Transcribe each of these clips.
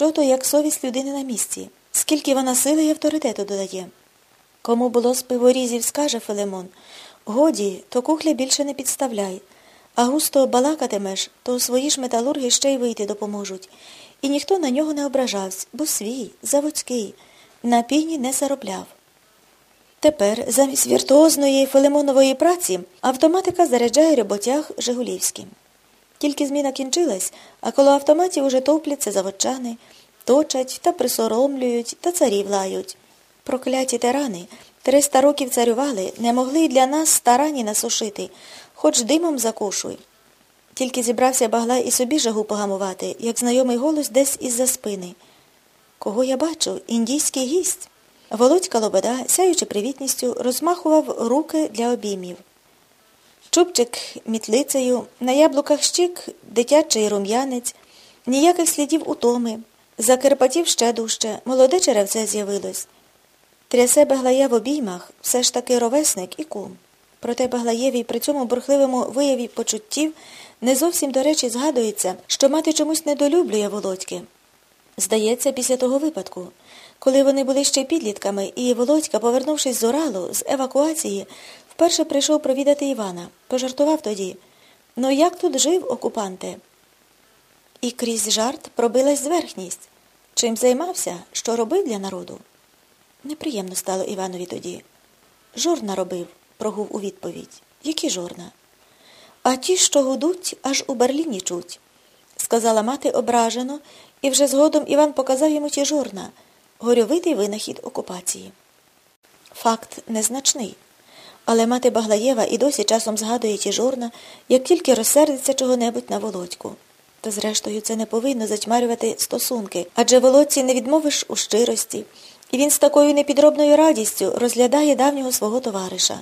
що то як совість людини на місці, скільки вона сили і авторитету додає. Кому було з пиворізів, скаже Филимон, годі, то кухля більше не підставляй, а густо балакатимеш, то свої ж металурги ще й вийти допоможуть. І ніхто на нього не ображався, бо свій, заводський, на піні не заробляв. Тепер, замість віртуозної Филимонової праці, автоматика заряджає роботяг Жигулівським. Тільки зміна кінчилась, а коло автоматів уже топляться заводчани, точать та присоромлюють та царів лають. Прокляті тирани триста років царювали, не могли й для нас старані насушити, хоч димом закушуй. Тільки зібрався баглай і собі жагу погамувати, як знайомий голос десь із-за спини. Кого я бачу? Індійський гість. Володька Лобода, сяючи привітністю, розмахував руки для обіймів. Чубчик мітлицею, на яблуках щік дитячий рум'янець, ніяких слідів утоми, закарпатів ще дужче, молоде черевце з'явилось. Трясе Баглая в обіймах, все ж таки ровесник і кум. Проте Баглаєві при цьому бурхливому вияві почуттів не зовсім до речі згадується, що мати чомусь недолюблює Володьки. Здається, після того випадку, коли вони були ще підлітками, і Володька, повернувшись з Уралу, з евакуації, вперше прийшов провідати Івана, пожартував тоді. Ну як тут жив окупанте? І крізь жарт пробилась зверхність. Чим займався, що робив для народу? Неприємно стало Іванові тоді. Жорна робив, прогув у відповідь. Які жорна? А ті, що гудуть, аж у Берліні чуть, сказала мати ображено, і вже згодом Іван показав йому ті жорна, горьовитий винахід окупації. Факт незначний. Але мати Баглаєва і досі часом згадує ті жорна, як тільки розсердиться чого-небудь на Володьку. Та зрештою це не повинно затьмарювати стосунки, адже Володці не відмовиш у щирості, і він з такою непідробною радістю розглядає давнього свого товариша.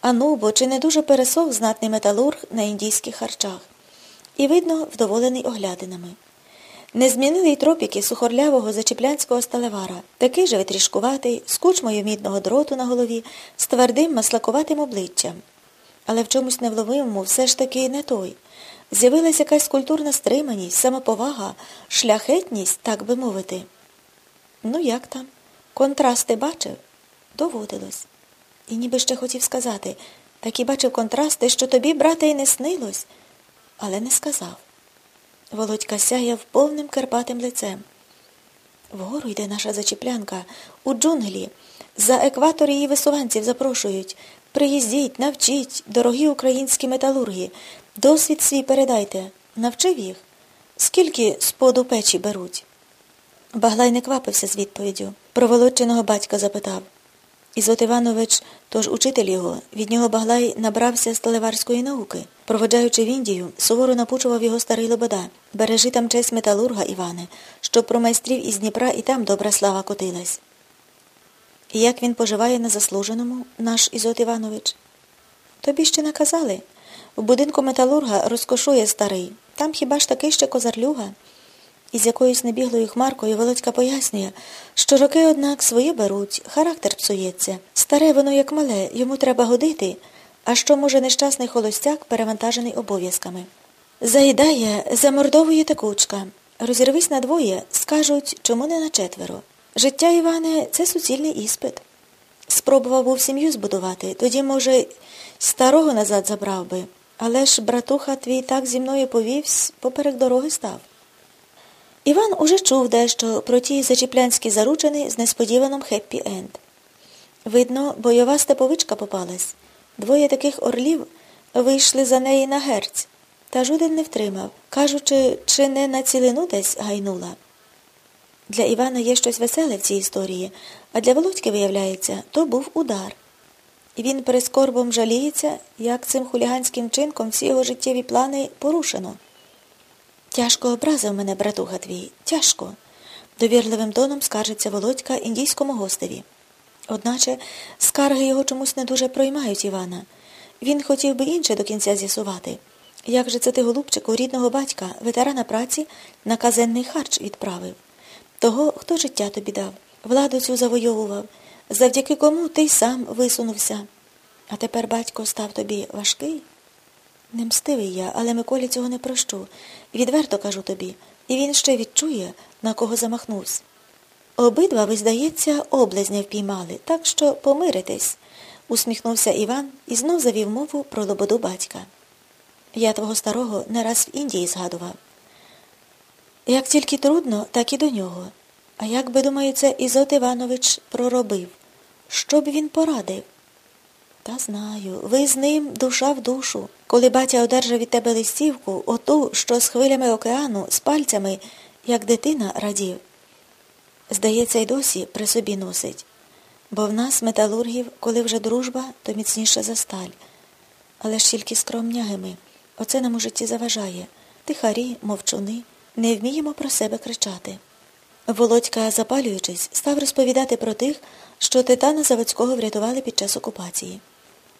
Ану, бо чи не дуже пересох знатний металург на індійських харчах. І, видно, вдоволений оглядинами. Не змінили й тропіки сухорлявого зачеплянського сталевара, такий же витрішкуватий, з кучмою мідного дроту на голові, з твердим маслакуватим обличчям. Але в чомусь невловимому все ж таки не той. З'явилася якась культурна стриманість, самоповага, шляхетність, так би мовити. Ну, як там? Контрасти бачив? Доводилось. І ніби ще хотів сказати, так і бачив контрасти, що тобі, брате, й не снилось, але не сказав. Володька сяяв повним карпатим лицем. Вгору йде наша зачіплянка, у джунглі. За екватор її висуванців запрошують. Приїздіть, навчіть, дорогі українські металурги. Досвід свій передайте. Навчив їх. Скільки споду печі беруть? Баглай не квапився з відповіддю. Проволодченого батька запитав. Ізот Іванович, тож учитель його, від нього Баглай набрався сталеварської науки. Проводжаючи в Індію, суворо напучував його старий Лобода. Бережи там честь металурга, Іване, щоб про майстрів із Дніпра і там добра слава котилась. І як він поживає на заслуженому, наш Ізот Іванович? Тобі ще наказали. В будинку металурга розкошує старий. Там хіба ж такий ще козарлюга? Із якоюсь небіглою хмаркою Володька пояснює, що роки, однак, своє беруть, характер псується. Старе воно як мале, йому треба годити, а що може нещасний холостяк, перевантажений обов'язками. Заїдає, замордовує текучка. Розірвись на двоє, скажуть, чому не на четверо. Життя, Іване, це суцільний іспит. Спробував був сім'ю збудувати, тоді, може, старого назад забрав би, але ж братуха твій так зі мною повівсь, поперек дороги став. Іван уже чув дещо про ті зачіплянські заручини з несподіваним хеппі-енд. Видно, бойова степовичка попалась. Двоє таких орлів вийшли за неї на герць, та жуден не втримав, кажучи, чи не на цілину десь гайнула. Для Івана є щось веселе в цій історії, а для Володьки, виявляється, то був удар. І він перескорбом жаліється, як цим хуліганським чинком всі його життєві плани порушено. Тяжко образив мене, братуха твій, тяжко, довірливим тоном скаржиться Володька індійському гостеві. Одначе скарги його чомусь не дуже проймають Івана. Він хотів би інше до кінця з'ясувати. Як же це ти, голубчику, рідного батька, ветерана праці, на казенний харч відправив? Того, хто життя тобі дав, владу цю завойовував, завдяки кому ти й сам висунувся. А тепер батько став тобі важкий? Не мстивий я, але Миколі цього не прощу. Відверто кажу тобі. І він ще відчує, на кого замахнувся. Обидва, ви, здається, облазня впіймали, так що помиритесь, усміхнувся Іван і знов завів мову про лободу батька. Я твого старого не раз в Індії згадував. Як тільки трудно, так і до нього. А як би, думаю, Ізот Іванович проробив? Що б він порадив? Та знаю, ви з ним душа в душу. Коли батя одержав від тебе листівку, оту, що з хвилями океану, з пальцями, як дитина радів. Здається, й досі при собі носить. Бо в нас, металургів, коли вже дружба, то міцніша за сталь. Але ж тільки скромнягими. Оце нам у житті заважає. Тихарі, мовчуни, не вміємо про себе кричати. Володька, запалюючись, став розповідати про тих, що Титана Заводського врятували під час окупації.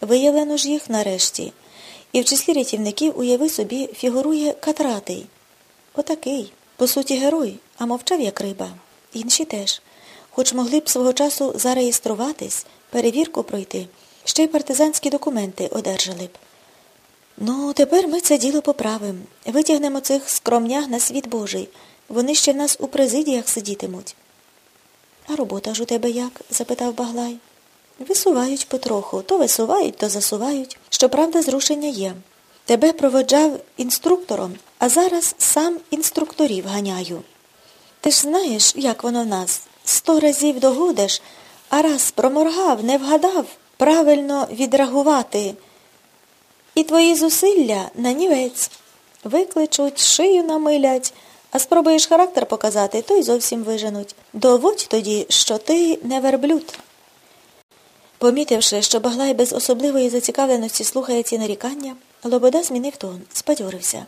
Виявлено ж їх нарешті, і в числі рятівників, уяви собі, фігурує Катратий. Отакий, по суті, герой, а мовчав як риба. Інші теж, хоч могли б свого часу зареєструватись, перевірку пройти, ще й партизанські документи одержали б. Ну, тепер ми це діло поправимо. Витягнемо цих скромняг на світ Божий. Вони ще в нас у президіях сидітимуть. А робота ж у тебе як? запитав Баглай. Висувають потроху. То висувають, то засувають. Щоправда, зрушення є. Тебе проводжав інструктором, а зараз сам інструкторів ганяю. Ти ж знаєш, як воно в нас. Сто разів догодиш, а раз проморгав, не вгадав правильно відреагувати. І твої зусилля на нівець. Викличуть, шию намилять, а спробуєш характер показати, то й зовсім виженуть. Доводь тоді, що ти не верблюд. Помітивши, що Баглай без особливої зацікавленості слухає ці нарікання, Лобода змінив тон, спадьорився.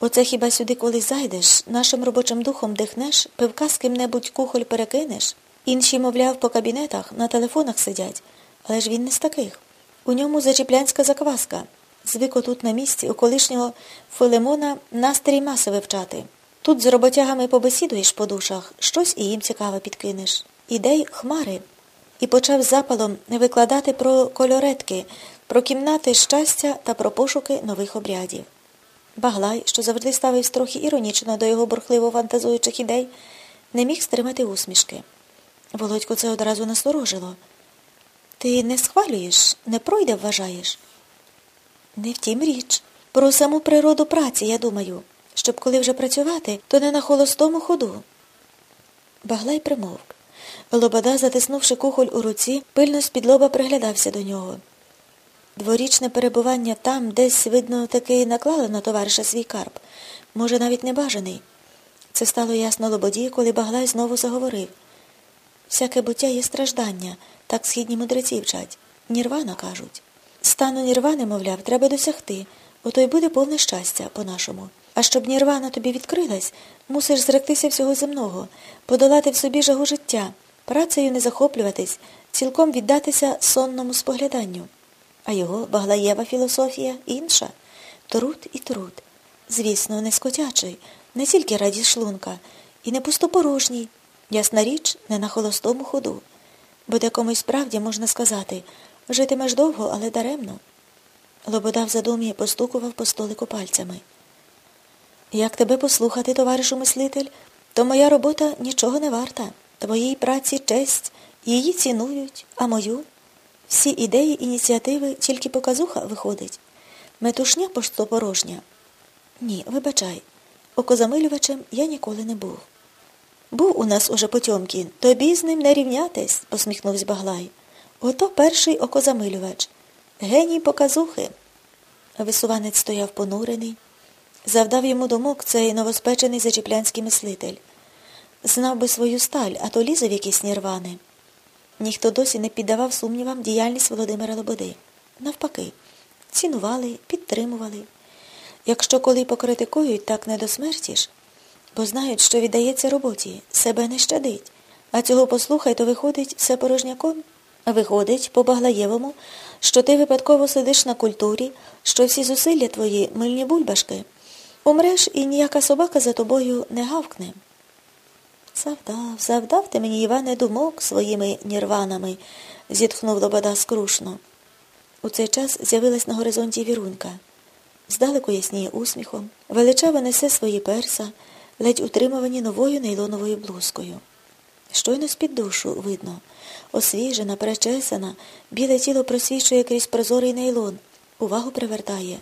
Оце хіба сюди колись зайдеш, нашим робочим духом дихнеш, пивка з ким-небудь кухоль перекинеш? Інші, мовляв, по кабінетах, на телефонах сидять. Але ж він не з таких. У ньому зачіплянська закваска. Звик отут на місці у колишнього Филимона настрій маси вивчати. Тут з роботягами побесідуєш по душах, щось і їм цікаве підкинеш. Ідей хмари. І почав запалом викладати про кольоретки, про кімнати щастя та про пошуки нових обрядів. Баглай, що завжди ставився трохи іронічно до його бурхливо фантазуючих ідей, не міг стримати усмішки. Володько це одразу насторожило. Ти не схвалюєш, не пройде, вважаєш? Не втім річ. Про саму природу праці, я думаю, щоб коли вже працювати, то не на холостому ходу. Баглай примовк. Лобода, затиснувши кухоль у руці, пильно з-під лоба приглядався до нього. Дворічне перебування там, десь, видно, таки наклали на товариша свій карп, може, навіть небажаний. Це стало ясно Лободі, коли Баглай знову заговорив. Всяке буття є страждання, так східні мудреці вчать. Нірвана кажуть. Стану нірвани, мовляв, треба досягти, ото й буде повне щастя по-нашому. А щоб нірвана тобі відкрилась, мусиш зректися всього земного, подолати в собі жагу життя, працею не захоплюватись, цілком віддатися сонному спогляданню. А його Баглаєва філософія інша труд і труд. Звісно, не скотячий, не тільки раді шлунка, і не пустопорожній, ясна річ, не на холостому ходу. Бо декомусь справді можна сказати житимеш довго, але даремно. Лобода в задумі постукував по столику пальцями. Як тебе послухати, товаришу мислитель, то моя робота нічого не варта. Твоїй праці честь, її цінують, а мою. Всі ідеї, ініціативи тільки показуха виходить. Метушня пустопорожня. Ні, вибачай, окозамилювачем я ніколи не був. Був у нас уже Потьомкін, тобі з ним не рівнятись, посміхнувся Баглай. Ото перший окозамилювач. Геній показухи. Висуванець стояв понурений. Завдав йому думок цей новоспечений зачіплянський мислитель. Знав би свою сталь, а то лізе в якісь нірвани. Ніхто досі не піддавав сумнівам діяльність Володимира Лободи. Навпаки, цінували, підтримували. Якщо коли покритикують, так не до смерті ж, бо знають, що віддається роботі, себе не щадить. А цього послухай, то виходить все порожняком. Виходить, по Баглаєвому, що ти випадково сидиш на культурі, що всі зусилля твої мильні бульбашки. Умреш і ніяка собака за тобою не гавкне. Завдав, завдав ти мені, Іване, думок своїми нірванами, зітхнув Лобода скрушно. У цей час з'явилась на горизонті вірунка. Здалеку ясніє усміхом, величаво несе свої перса, ледь утримувані новою нейлоновою блузкою. Щойно з-під душу видно. Освіжена, перечесана, біле тіло просвічує крізь прозорий нейлон. Увагу привертає.